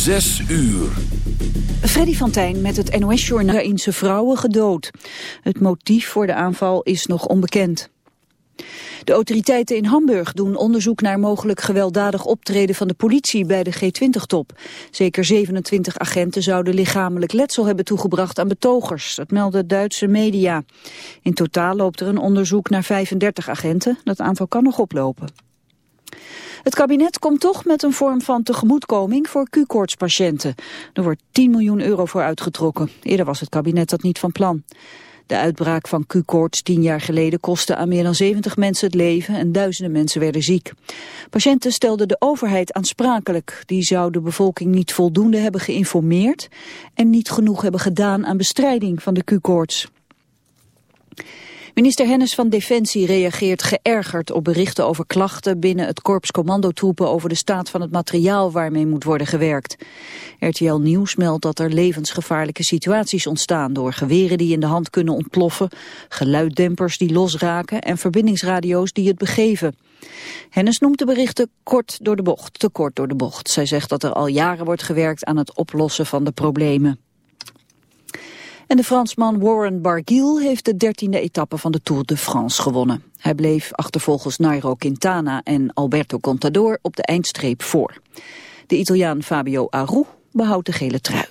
Zes uur. Freddy van Tijn met het NOS-journaal Israëlse vrouwen gedood. Het motief voor de aanval is nog onbekend. De autoriteiten in Hamburg doen onderzoek naar mogelijk gewelddadig optreden van de politie bij de G20-top. Zeker 27 agenten zouden lichamelijk letsel hebben toegebracht aan betogers. Dat melden Duitse media. In totaal loopt er een onderzoek naar 35 agenten. Dat aantal kan nog oplopen. Het kabinet komt toch met een vorm van tegemoetkoming voor Q-koortspatiënten. Er wordt 10 miljoen euro voor uitgetrokken. Eerder was het kabinet dat niet van plan. De uitbraak van Q-koorts tien jaar geleden kostte aan meer dan 70 mensen het leven en duizenden mensen werden ziek. Patiënten stelden de overheid aansprakelijk. Die zou de bevolking niet voldoende hebben geïnformeerd en niet genoeg hebben gedaan aan bestrijding van de Q-koorts. Minister Hennis van Defensie reageert geërgerd op berichten over klachten binnen het korps commandotroepen over de staat van het materiaal waarmee moet worden gewerkt. RTL Nieuws meldt dat er levensgevaarlijke situaties ontstaan door geweren die in de hand kunnen ontploffen, geluiddempers die losraken en verbindingsradio's die het begeven. Hennis noemt de berichten kort door de bocht, te kort door de bocht. Zij zegt dat er al jaren wordt gewerkt aan het oplossen van de problemen. En de Fransman Warren Barguil heeft de dertiende etappe van de Tour de France gewonnen. Hij bleef achtervolgens Nairo Quintana en Alberto Contador op de eindstreep voor. De Italiaan Fabio Aru behoudt de gele trui.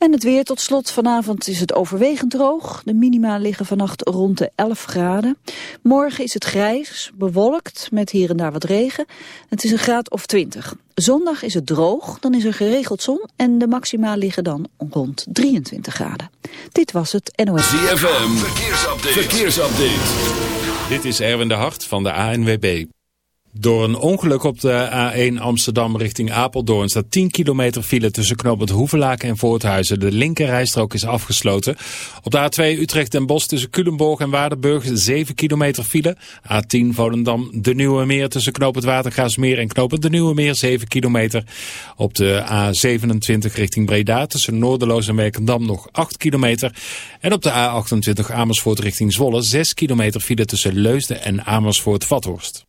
En het weer tot slot. Vanavond is het overwegend droog. De minima liggen vannacht rond de 11 graden. Morgen is het grijs, bewolkt, met hier en daar wat regen. Het is een graad of 20. Zondag is het droog, dan is er geregeld zon... en de maxima liggen dan rond 23 graden. Dit was het NOS. ZFM, verkeersupdate. verkeersupdate. Dit is Erwin de Hart van de ANWB. Door een ongeluk op de A1 Amsterdam richting Apeldoorn staat 10 kilometer file tussen knooppunt Hoevelaken en Voorthuizen. De linkerrijstrook is afgesloten. Op de A2 Utrecht en Bos tussen Culemborg en Waardenburg 7 kilometer file. A10 Volendam de Nieuwe Meer tussen knooppunt Watergaasmeer en knooppunt de Nieuwe Meer 7 kilometer. Op de A27 richting Breda tussen Noorderloos en Werkendam nog 8 kilometer. En op de A28 Amersfoort richting Zwolle 6 kilometer file tussen Leusden en Amersfoort-Vathorst.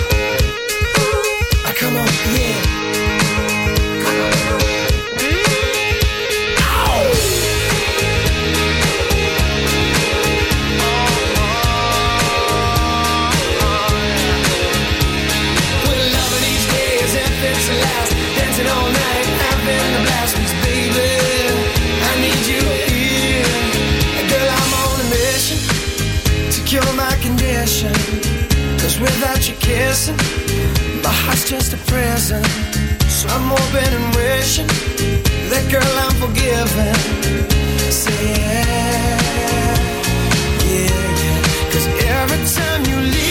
Without you kissing, my heart's just a prison. So I'm hoping and wishing that girl I'm forgiven. Say yeah, yeah, yeah. Cause every time you leave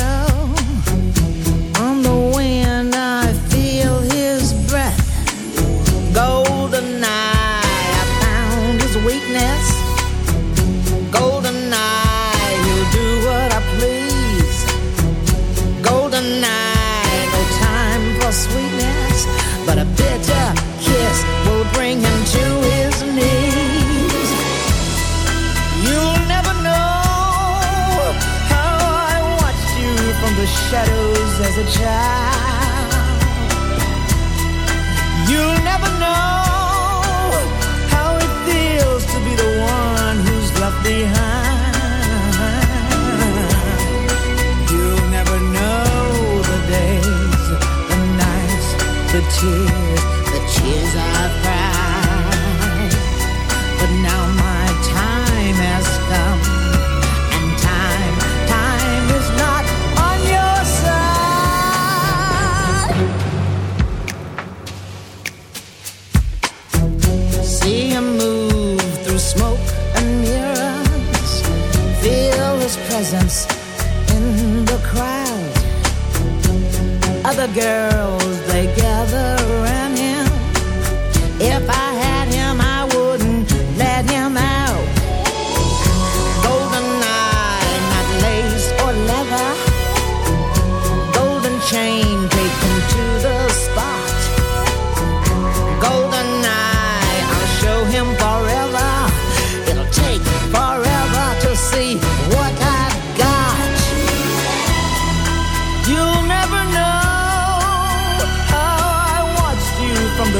as a child. You'll never know how it feels to be the one who's left behind. You'll never know the days, the nights, the tears, the tears I've A girl.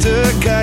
to come.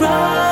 run.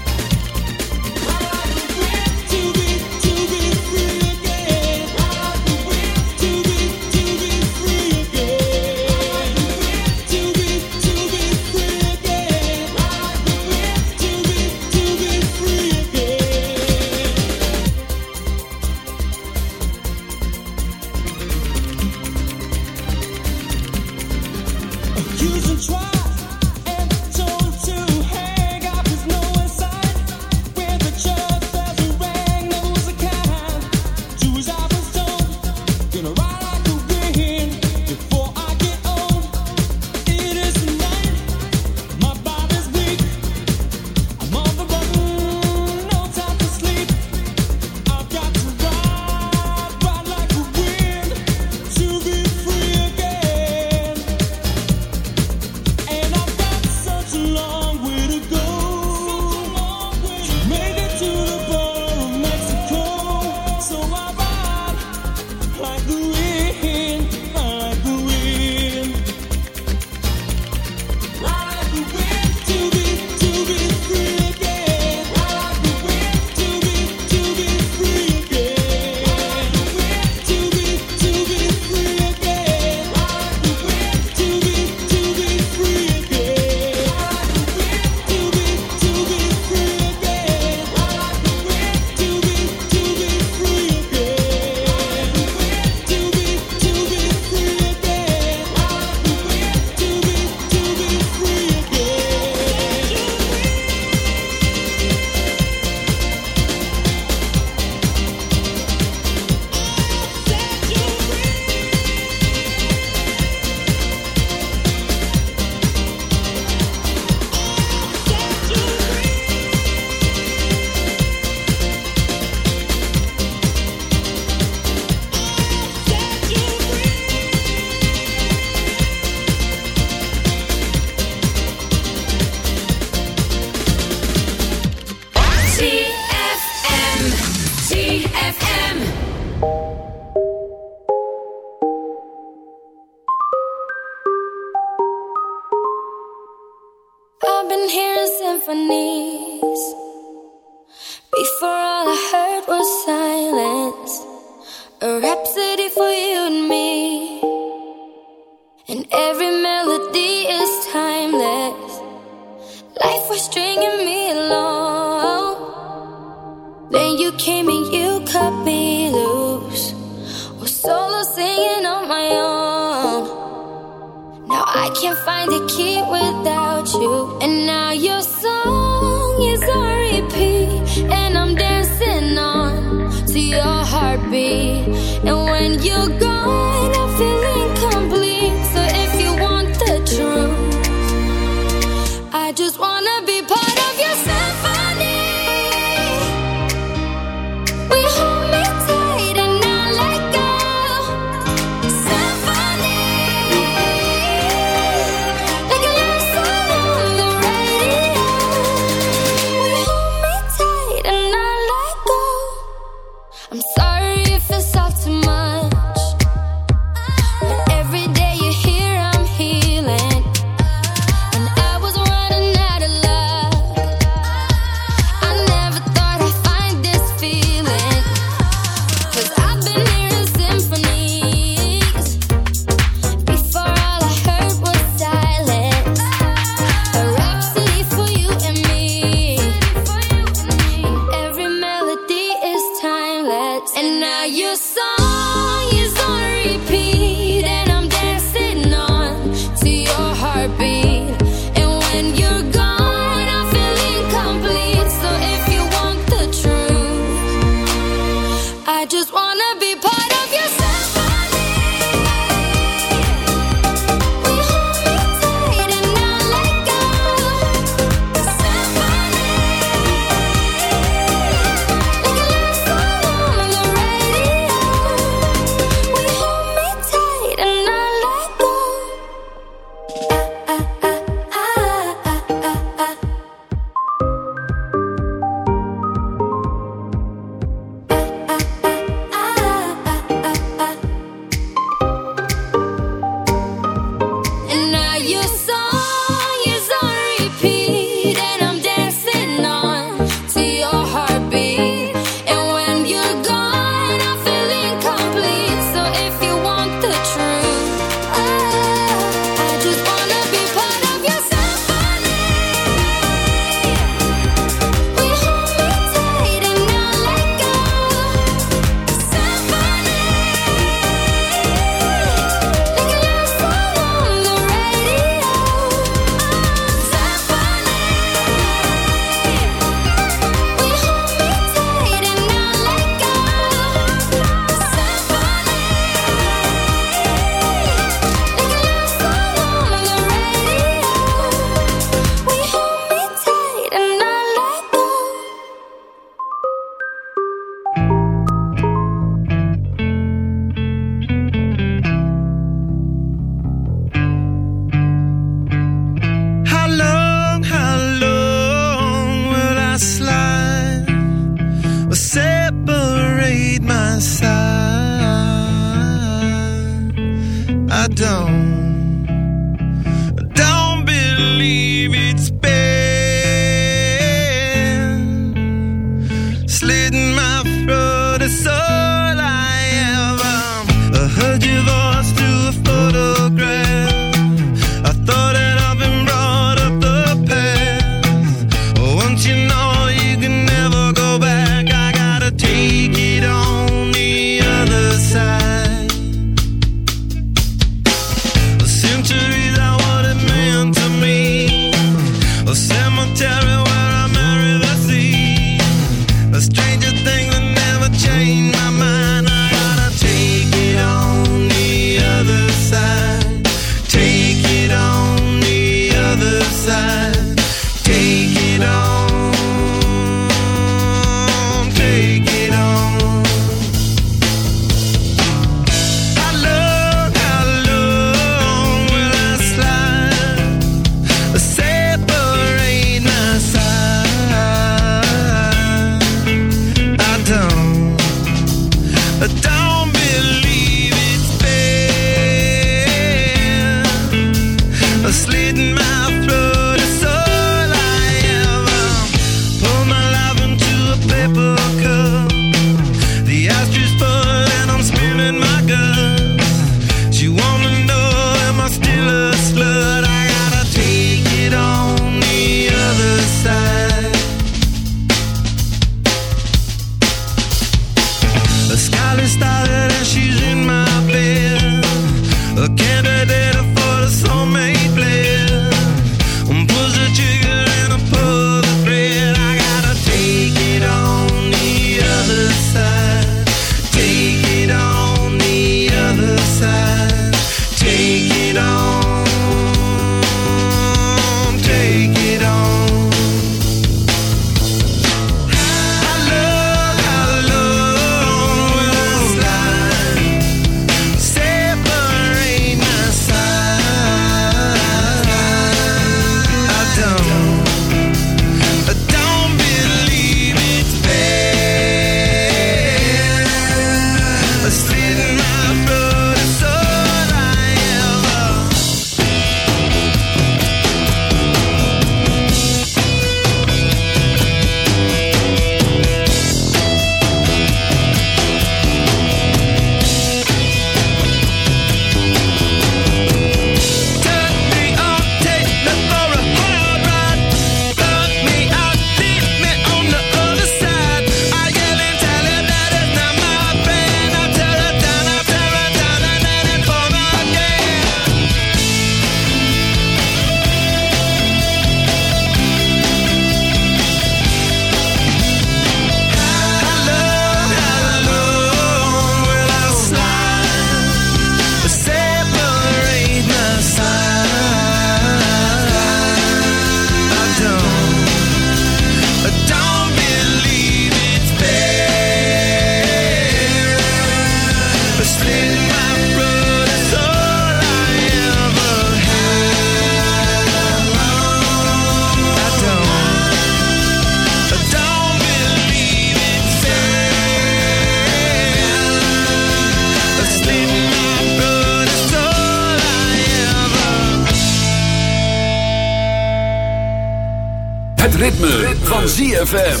ZFM.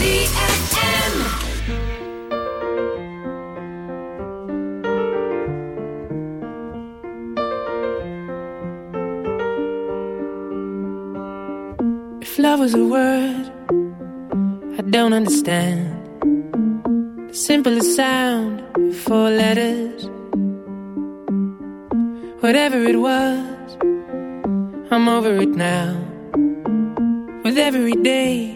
If love was a word, I don't understand. The simplest sound, four letters. Whatever it was, I'm over it now. With every day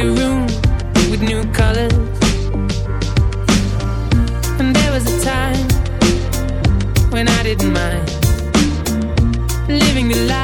a room with new colors. And there was a time when I didn't mind living the life.